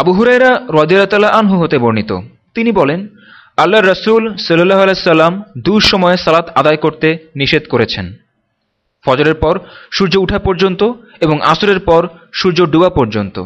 আবু হুরাইরা রদিয়াতাল্লাহ আনহু হতে বর্ণিত। তিনি বলেন আল্লাহ রসুল সাল্লাহ আলাইসাল্লাম দুঃসময়ে সালাত আদায় করতে নিষেধ করেছেন। ফজরের পর সূর্য উঠা পর্যন্ত এবং আসরের পর সূর্য ডুবা পর্যন্ত।